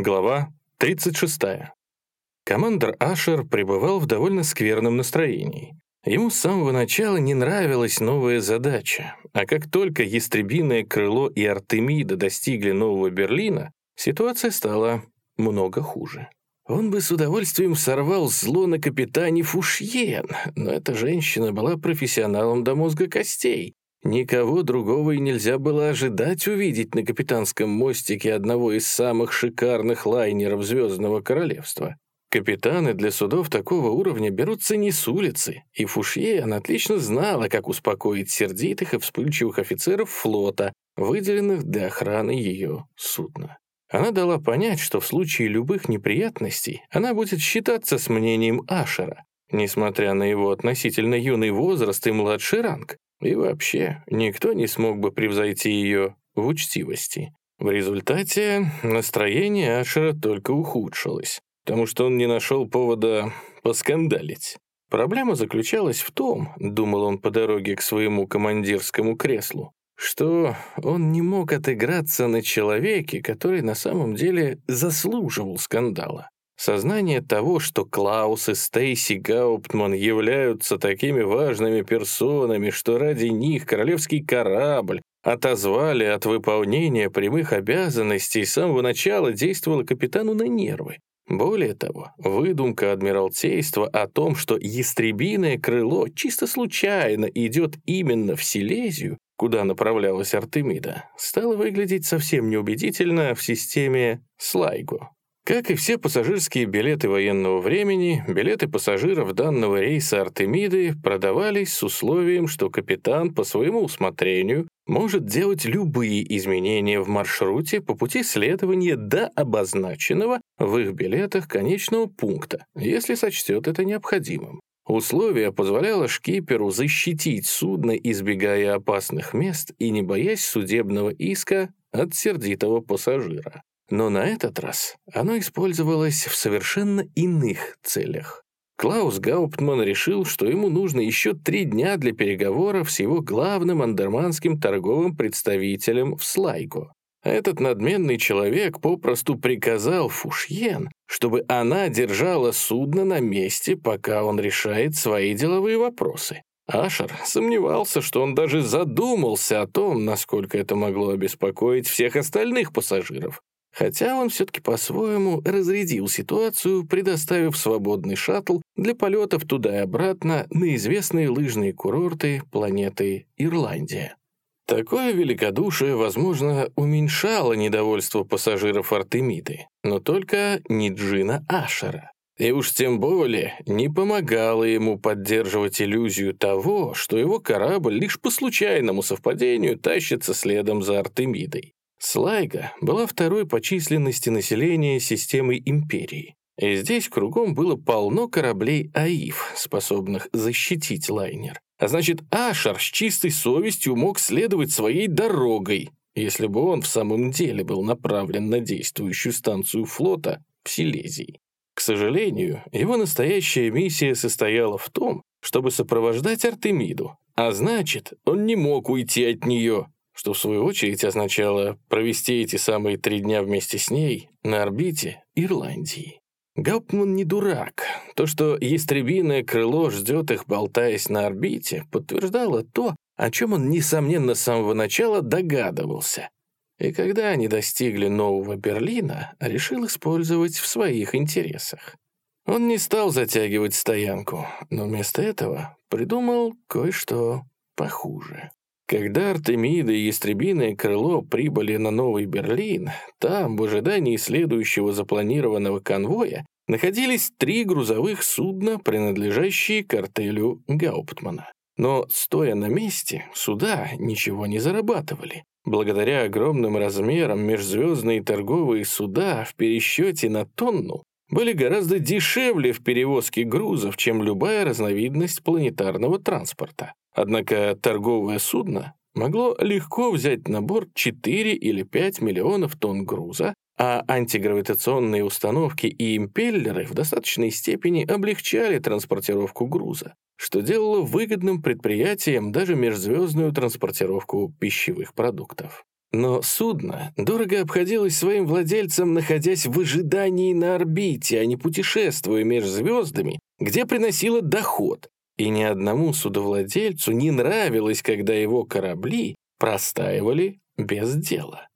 Глава 36. Командор Ашер пребывал в довольно скверном настроении. Ему с самого начала не нравилась новая задача, а как только ястребиное крыло и Артемида достигли Нового Берлина, ситуация стала много хуже. Он бы с удовольствием сорвал зло на капитане Фушьен, но эта женщина была профессионалом до мозга костей, Никого другого и нельзя было ожидать увидеть на капитанском мостике одного из самых шикарных лайнеров Звездного Королевства. Капитаны для судов такого уровня берутся не с улицы, и Фушье она отлично знала, как успокоить сердитых и вспыльчивых офицеров флота, выделенных для охраны ее судна. Она дала понять, что в случае любых неприятностей она будет считаться с мнением Ашера, несмотря на его относительно юный возраст и младший ранг, и вообще, никто не смог бы превзойти ее в учтивости. В результате настроение Ашера только ухудшилось, потому что он не нашел повода поскандалить. Проблема заключалась в том, думал он по дороге к своему командирскому креслу, что он не мог отыграться на человеке, который на самом деле заслуживал скандала. Сознание того, что Клаус и Стейси Гауптман являются такими важными персонами, что ради них королевский корабль отозвали от выполнения прямых обязанностей с самого начала действовало капитану на нервы. Более того, выдумка Адмиралтейства о том, что ястребиное крыло чисто случайно идет именно в Силезию, куда направлялась Артемида, стала выглядеть совсем неубедительно в системе Слайго. Как и все пассажирские билеты военного времени, билеты пассажиров данного рейса Артемиды продавались с условием, что капитан по своему усмотрению может делать любые изменения в маршруте по пути следования до обозначенного в их билетах конечного пункта, если сочтет это необходимым. Условие позволяло шкиперу защитить судно, избегая опасных мест и не боясь судебного иска от сердитого пассажира. Но на этот раз оно использовалось в совершенно иных целях. Клаус Гауптман решил, что ему нужно еще три дня для переговоров с его главным андерманским торговым представителем в Слайго. Этот надменный человек попросту приказал Фушьен, чтобы она держала судно на месте, пока он решает свои деловые вопросы. Ашер сомневался, что он даже задумался о том, насколько это могло обеспокоить всех остальных пассажиров, Хотя он все-таки по-своему разрядил ситуацию, предоставив свободный шаттл для полетов туда и обратно на известные лыжные курорты планеты Ирландия. Такое великодушие, возможно, уменьшало недовольство пассажиров Артемиды, но только не Джина Ашера. И уж тем более не помогало ему поддерживать иллюзию того, что его корабль лишь по случайному совпадению тащится следом за Артемидой. Слайга была второй по численности населения системы империи. И здесь кругом было полно кораблей АИФ, способных защитить лайнер. А значит, Ашар с чистой совестью мог следовать своей дорогой, если бы он в самом деле был направлен на действующую станцию флота в Силезии. К сожалению, его настоящая миссия состояла в том, чтобы сопровождать Артемиду, а значит, он не мог уйти от нее, что в свою очередь означало провести эти самые три дня вместе с ней на орбите Ирландии. Гауптман не дурак. То, что ястребиное крыло ждет их, болтаясь на орбите, подтверждало то, о чем он, несомненно, с самого начала догадывался. И когда они достигли Нового Берлина, решил использовать в своих интересах. Он не стал затягивать стоянку, но вместо этого придумал кое-что похуже. Когда Артемида и Ястребиное крыло прибыли на Новый Берлин, там, в ожидании следующего запланированного конвоя, находились три грузовых судна, принадлежащие картелю Гауптмана. Но, стоя на месте, суда ничего не зарабатывали. Благодаря огромным размерам межзвездные торговые суда в пересчете на тонну были гораздо дешевле в перевозке грузов, чем любая разновидность планетарного транспорта. Однако торговое судно могло легко взять на борт 4 или 5 миллионов тонн груза, а антигравитационные установки и импеллеры в достаточной степени облегчали транспортировку груза, что делало выгодным предприятием даже межзвездную транспортировку пищевых продуктов. Но судно дорого обходилось своим владельцам, находясь в ожидании на орбите, а не путешествуя между звездами, где приносило доход. И ни одному судовладельцу не нравилось, когда его корабли простаивали без дела.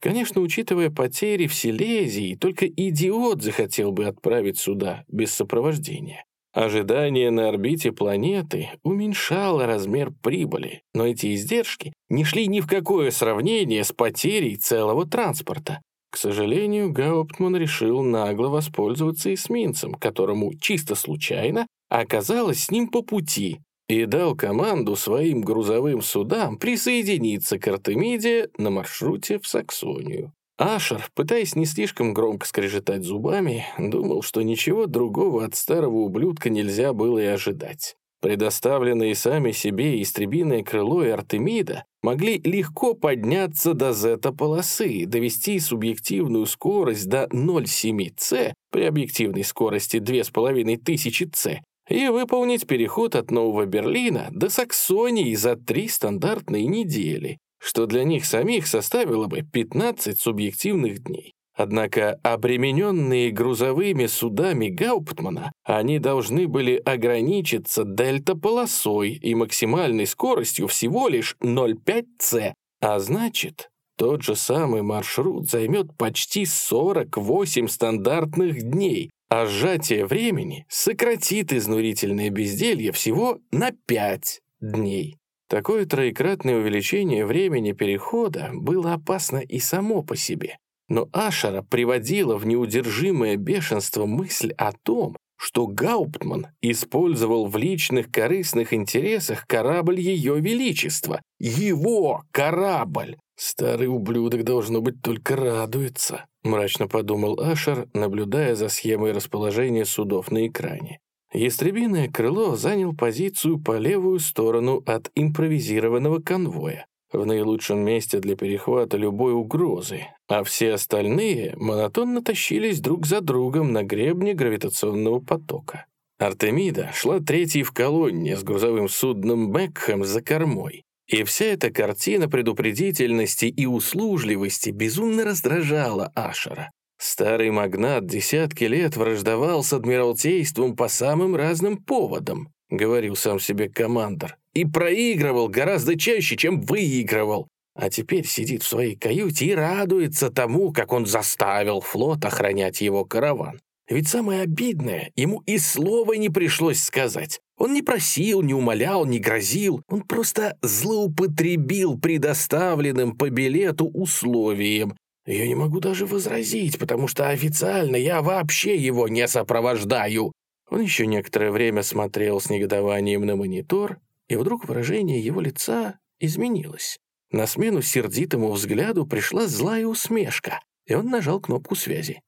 Конечно, учитывая потери в Силезии, только идиот захотел бы отправить сюда без сопровождения. Ожидание на орбите планеты уменьшало размер прибыли, но эти издержки не шли ни в какое сравнение с потерей целого транспорта. К сожалению, Гауптман решил нагло воспользоваться эсминцем, которому чисто случайно оказалось с ним по пути, и дал команду своим грузовым судам присоединиться к Артемиде на маршруте в Саксонию. Ашер, пытаясь не слишком громко скрежетать зубами, думал, что ничего другого от старого ублюдка нельзя было и ожидать. Предоставленные сами себе истребиное крыло и Артемида могли легко подняться до зета-полосы, довести субъективную скорость до 0,7 С при объективной скорости 2500 С и выполнить переход от Нового Берлина до Саксонии за три стандартные недели, что для них самих составило бы 15 субъективных дней. Однако, обремененные грузовыми судами Гауптмана, они должны были ограничиться дельта-полосой и максимальной скоростью всего лишь 0,5 С, а значит, тот же самый маршрут займет почти 48 стандартных дней, а сжатие времени сократит изнурительное безделье всего на 5 дней. Такое троекратное увеличение времени перехода было опасно и само по себе. Но Ашера приводила в неудержимое бешенство мысль о том, что Гауптман использовал в личных корыстных интересах корабль Ее Величества. Его корабль! Старый ублюдок, должно быть, только радуется, мрачно подумал Ашер, наблюдая за схемой расположения судов на экране. Ястребиное крыло занял позицию по левую сторону от импровизированного конвоя, в наилучшем месте для перехвата любой угрозы, а все остальные монотонно тащились друг за другом на гребне гравитационного потока. Артемида шла третьей в колонне с грузовым судном Бекхэм за кормой, и вся эта картина предупредительности и услужливости безумно раздражала Ашера. Старый магнат десятки лет враждовал с Адмиралтейством по самым разным поводам, говорил сам себе командор, и проигрывал гораздо чаще, чем выигрывал. А теперь сидит в своей каюте и радуется тому, как он заставил флот охранять его караван. Ведь самое обидное, ему и слова не пришлось сказать. Он не просил, не умолял, не грозил. Он просто злоупотребил предоставленным по билету условием я не могу даже возразить, потому что официально я вообще его не сопровождаю». Он еще некоторое время смотрел с негодованием на монитор, и вдруг выражение его лица изменилось. На смену сердитому взгляду пришла злая усмешка, и он нажал кнопку связи.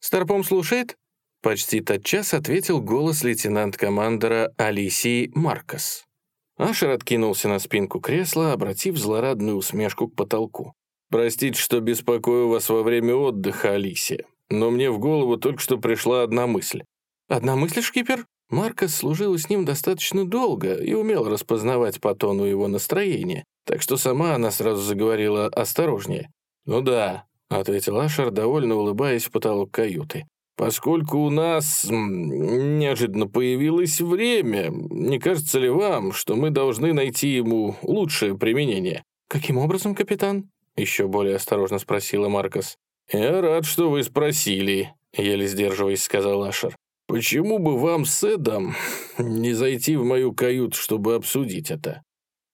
«Старпом слушает?» Почти тотчас ответил голос лейтенант-командора Алисии Маркос. Ашер откинулся на спинку кресла, обратив злорадную усмешку к потолку. «Простите, что беспокою вас во время отдыха, Алисия, но мне в голову только что пришла одна мысль». «Одна мысль, шкипер?» Маркос служила с ним достаточно долго и умел распознавать по тону его настроения, так что сама она сразу заговорила осторожнее. «Ну да», — ответил Ашер, довольно улыбаясь в потолок каюты. «Поскольку у нас неожиданно появилось время, не кажется ли вам, что мы должны найти ему лучшее применение?» «Каким образом, капитан?» Еще более осторожно спросила Маркос. «Я рад, что вы спросили», — еле сдерживаясь, сказал Ашер. «Почему бы вам с Эдом не зайти в мою каюту, чтобы обсудить это?»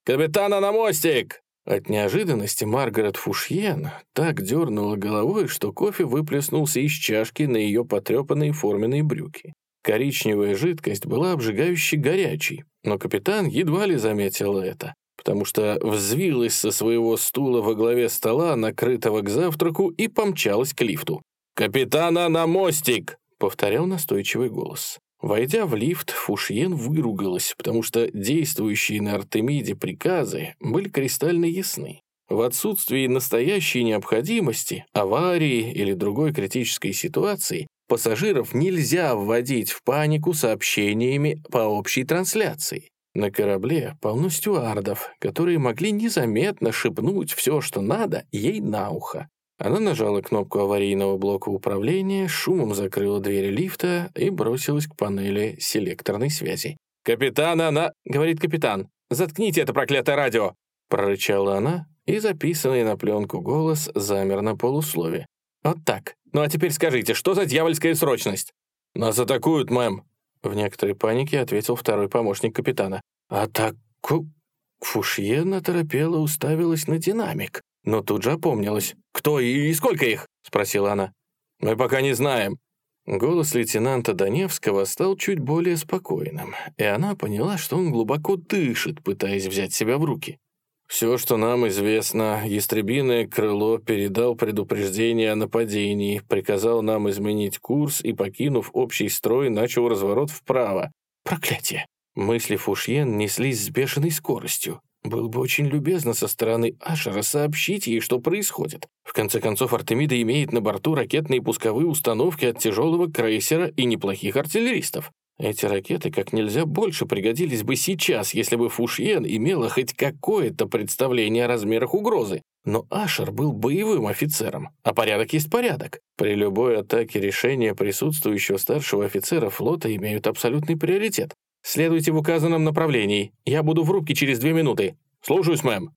«Капитана на мостик!» От неожиданности Маргарет Фушьен так дернула головой, что кофе выплеснулся из чашки на ее потрепанные форменные брюки. Коричневая жидкость была обжигающе горячей, но капитан едва ли заметил это потому что взвилась со своего стула во главе стола, накрытого к завтраку, и помчалась к лифту. «Капитана на мостик!» — повторял настойчивый голос. Войдя в лифт, Фушьен выругалась, потому что действующие на Артемиде приказы были кристально ясны. В отсутствии настоящей необходимости, аварии или другой критической ситуации пассажиров нельзя вводить в панику сообщениями по общей трансляции. На корабле полно стюардов, которые могли незаметно шепнуть все, что надо, ей на ухо. Она нажала кнопку аварийного блока управления, шумом закрыла двери лифта и бросилась к панели селекторной связи. «Капитан, она...» — говорит капитан. «Заткните это проклятое радио!» Прорычала она, и записанный на пленку голос замер на полуслове. «Вот так. Ну а теперь скажите, что за дьявольская срочность?» «Нас атакуют, мэм!» В некоторой панике ответил второй помощник капитана. «Атаку...» Фушье наторопела уставилась на динамик, но тут же опомнилась. «Кто и сколько их?» — спросила она. «Мы пока не знаем». Голос лейтенанта Доневского стал чуть более спокойным, и она поняла, что он глубоко дышит, пытаясь взять себя в руки. «Все, что нам известно, ястребиное крыло передал предупреждение о нападении, приказал нам изменить курс и, покинув общий строй, начал разворот вправо. Проклятие!» Мысли Фушьен неслись с бешеной скоростью. Было бы очень любезно со стороны Ашера сообщить ей, что происходит. В конце концов, Артемида имеет на борту ракетные пусковые установки от тяжелого крейсера и неплохих артиллеристов. Эти ракеты как нельзя больше пригодились бы сейчас, если бы Фушьен имела хоть какое-то представление о размерах угрозы. Но Ашер был боевым офицером, а порядок есть порядок. При любой атаке решения присутствующего старшего офицера флота имеют абсолютный приоритет. Следуйте в указанном направлении. Я буду в рубке через две минуты. Слушаюсь, мэм».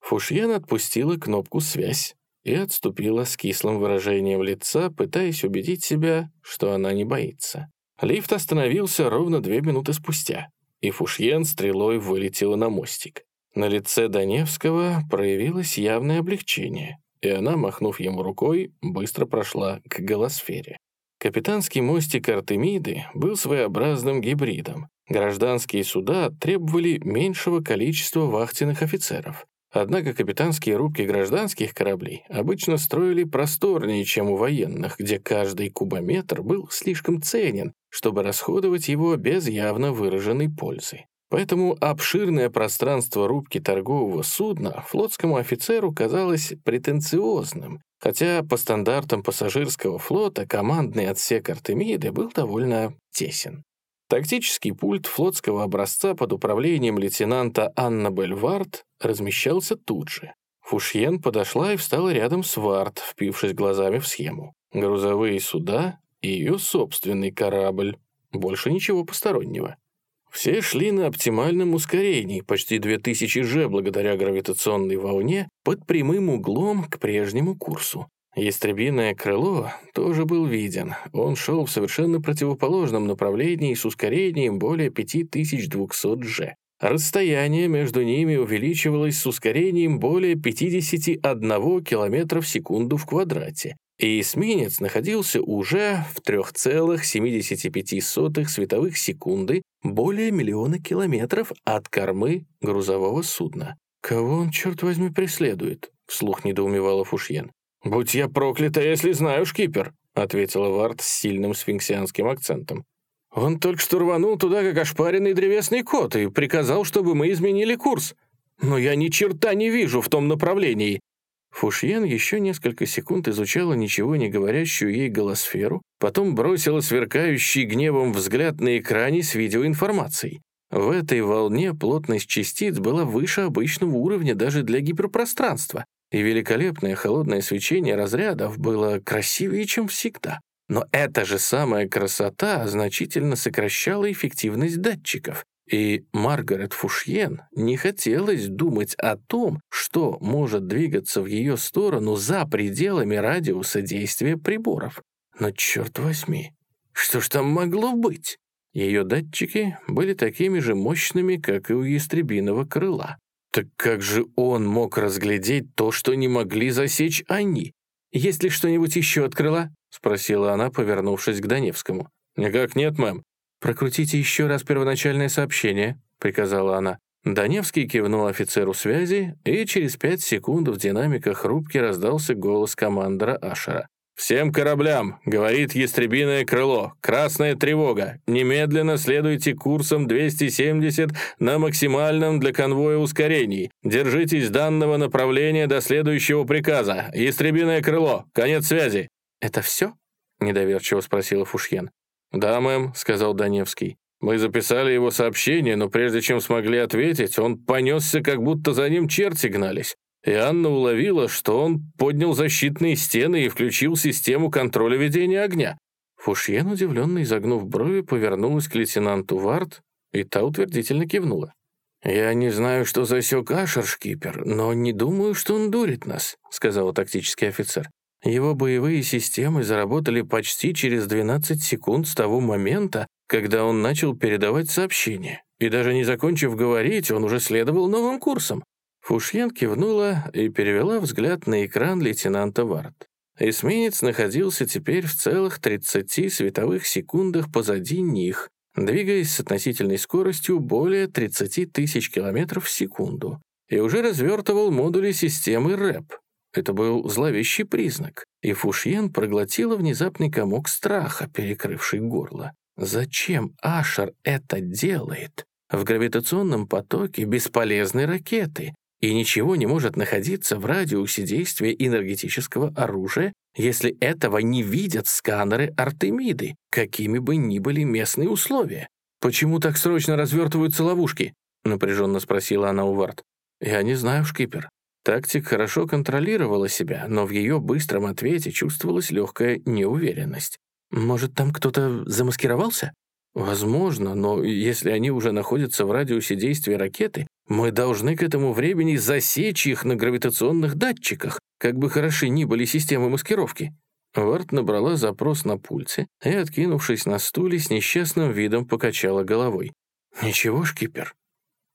Фушьен отпустила кнопку «Связь» и отступила с кислым выражением лица, пытаясь убедить себя, что она не боится. Лифт остановился ровно две минуты спустя, и Фушьен стрелой вылетела на мостик. На лице Доневского проявилось явное облегчение, и она, махнув ему рукой, быстро прошла к голосфере. Капитанский мостик Артемиды был своеобразным гибридом. Гражданские суда требовали меньшего количества вахтенных офицеров. Однако капитанские рубки гражданских кораблей обычно строили просторнее, чем у военных, где каждый кубометр был слишком ценен, чтобы расходовать его без явно выраженной пользы. Поэтому обширное пространство рубки торгового судна флотскому офицеру казалось претенциозным, хотя по стандартам пассажирского флота командный отсек Артемиды был довольно тесен. Тактический пульт флотского образца под управлением лейтенанта Анна Бельвард размещался тут же. Фушьен подошла и встала рядом с Вард, впившись глазами в схему. Грузовые суда и ее собственный корабль. Больше ничего постороннего. Все шли на оптимальном ускорении, почти 2000 же благодаря гравитационной волне, под прямым углом к прежнему курсу. Ястребиное крыло тоже был виден. Он шел в совершенно противоположном направлении с ускорением более 5200 G. Расстояние между ними увеличивалось с ускорением более 51 км в секунду в квадрате, и эсминец находился уже в 3,75 световых секунды, более миллиона километров от кормы грузового судна. «Кого он, черт возьми, преследует?» — вслух недоумевала Фушьен. «Будь я проклята, если знаю, шкипер», — ответила Вард с сильным сфинксианским акцентом. «Он только что рванул туда, как ошпаренный древесный кот, и приказал, чтобы мы изменили курс. Но я ни черта не вижу в том направлении». Фушьен еще несколько секунд изучала ничего не говорящую ей голосферу, потом бросила сверкающий гневом взгляд на экране с видеоинформацией. В этой волне плотность частиц была выше обычного уровня даже для гиперпространства, и великолепное холодное свечение разрядов было красивее, чем всегда. Но эта же самая красота значительно сокращала эффективность датчиков, и Маргарет Фушьен не хотелось думать о том, что может двигаться в ее сторону за пределами радиуса действия приборов. Но черт возьми, что ж там могло быть? Ее датчики были такими же мощными, как и у ястребиного крыла. Так как же он мог разглядеть то, что не могли засечь они? «Есть ли что-нибудь еще от крыла?» — спросила она, повернувшись к Доневскому. «Никак нет, мэм». «Прокрутите еще раз первоначальное сообщение», — приказала она. Доневский кивнул офицеру связи, и через пять секунд в динамиках рубки раздался голос командора Ашера. «Всем кораблям!» — говорит ястребиное крыло. «Красная тревога! Немедленно следуйте курсом 270 на максимальном для конвоя ускорении. Держитесь данного направления до следующего приказа. Ястребиное крыло! Конец связи!» «Это все?» — недоверчиво спросила Фушьен. «Да, мэм», — сказал Даневский. Мы записали его сообщение, но прежде чем смогли ответить, он понесся, как будто за ним черти гнались. И Анна уловила, что он поднял защитные стены и включил систему контроля ведения огня. Фушьен, удивленно изогнув брови, повернулась к лейтенанту Варт, и та утвердительно кивнула. «Я не знаю, что засек Ашер, шкипер, но не думаю, что он дурит нас», — сказал тактический офицер. Его боевые системы заработали почти через 12 секунд с того момента, когда он начал передавать сообщение. И даже не закончив говорить, он уже следовал новым курсом. Фушьен кивнула и перевела взгляд на экран лейтенанта Варт. Эсминец находился теперь в целых 30 световых секундах позади них, двигаясь с относительной скоростью более 30 тысяч километров в секунду, и уже развертывал модули системы РЭП, это был зловещий признак, и Фушьен проглотила внезапный комок страха, перекрывший горло. Зачем Ашер это делает? В гравитационном потоке бесполезной ракеты, и ничего не может находиться в радиусе действия энергетического оружия, если этого не видят сканеры Артемиды, какими бы ни были местные условия. «Почему так срочно развертываются ловушки?» — напряженно спросила она у Варт. «Я не знаю, шкипер. Тактик хорошо контролировала себя, но в ее быстром ответе чувствовалась легкая неуверенность. «Может, там кто-то замаскировался?» «Возможно, но если они уже находятся в радиусе действия ракеты, мы должны к этому времени засечь их на гравитационных датчиках, как бы хороши ни были системы маскировки». Варт набрала запрос на пульте и, откинувшись на стуле, с несчастным видом покачала головой. «Ничего, шкипер,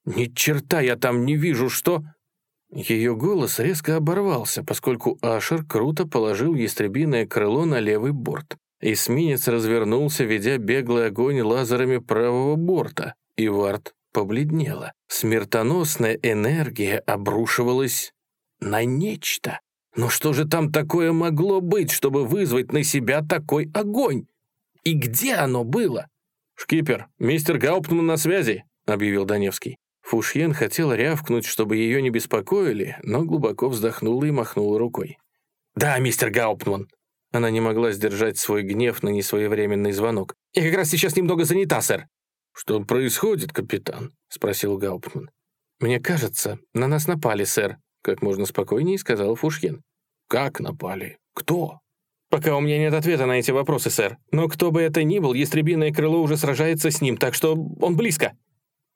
ни черта я там не вижу, что...» Ее голос резко оборвался, поскольку Ашер круто положил ястребиное крыло на левый борт. Эсминец развернулся, ведя беглый огонь лазерами правого борта, и Варт побледнела. Смертоносная энергия обрушивалась на нечто. Но что же там такое могло быть, чтобы вызвать на себя такой огонь? И где оно было? «Шкипер, мистер Гауптман на связи», — объявил Даневский. Фушьен хотел рявкнуть, чтобы ее не беспокоили, но глубоко вздохнула и махнула рукой. «Да, мистер Гауптман!» Она не могла сдержать свой гнев на несвоевременный звонок. «Я как раз сейчас немного занята, сэр». «Что происходит, капитан?» — спросил Гауптман. «Мне кажется, на нас напали, сэр», — как можно спокойнее сказал Фушьен. «Как напали? Кто?» «Пока у меня нет ответа на эти вопросы, сэр. Но кто бы это ни был, ястребиное крыло уже сражается с ним, так что он близко».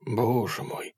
«Боже мой!»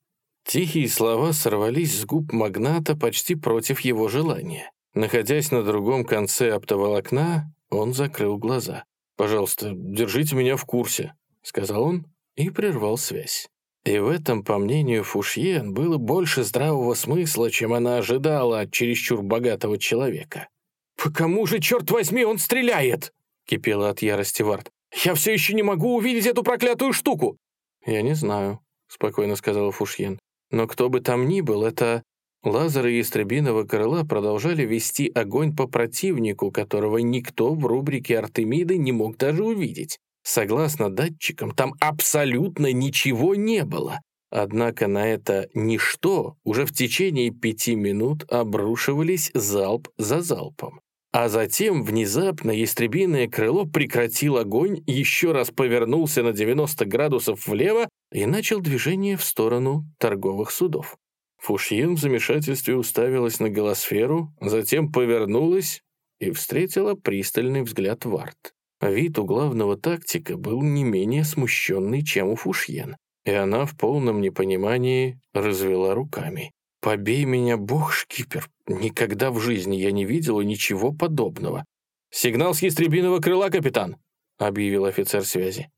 Тихие слова сорвались с губ магната почти против его желания. Находясь на другом конце оптоволокна, он закрыл глаза. «Пожалуйста, держите меня в курсе», — сказал он и прервал связь. И в этом, по мнению Фушьен, было больше здравого смысла, чем она ожидала от чересчур богатого человека. «По кому же, черт возьми, он стреляет?» — кипела от ярости Вард. «Я все еще не могу увидеть эту проклятую штуку!» «Я не знаю», — спокойно сказала Фушьен. Но кто бы там ни был, это лазеры ястребиного крыла продолжали вести огонь по противнику, которого никто в рубрике Артемиды не мог даже увидеть. Согласно датчикам, там абсолютно ничего не было. Однако на это ничто уже в течение пяти минут обрушивались залп за залпом. А затем внезапно ястребиное крыло прекратил огонь, еще раз повернулся на 90 градусов влево и начал движение в сторону торговых судов. Фушьен в замешательстве уставилась на голосферу, затем повернулась и встретила пристальный взгляд Варт. Вид у главного тактика был не менее смущенный, чем у Фушьен, и она в полном непонимании развела руками. «Побей меня, бог, шкипер! Никогда в жизни я не видела ничего подобного!» «Сигнал с ястребиного крыла, капитан!» — объявил офицер связи.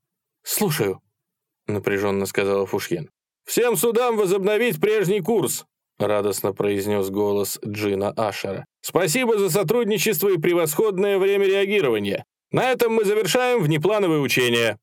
«Слушаю», — напряженно сказала Фушьен. «Всем судам возобновить прежний курс!» — радостно произнес голос Джина Ашера. «Спасибо за сотрудничество и превосходное время реагирования. На этом мы завершаем внеплановые учения».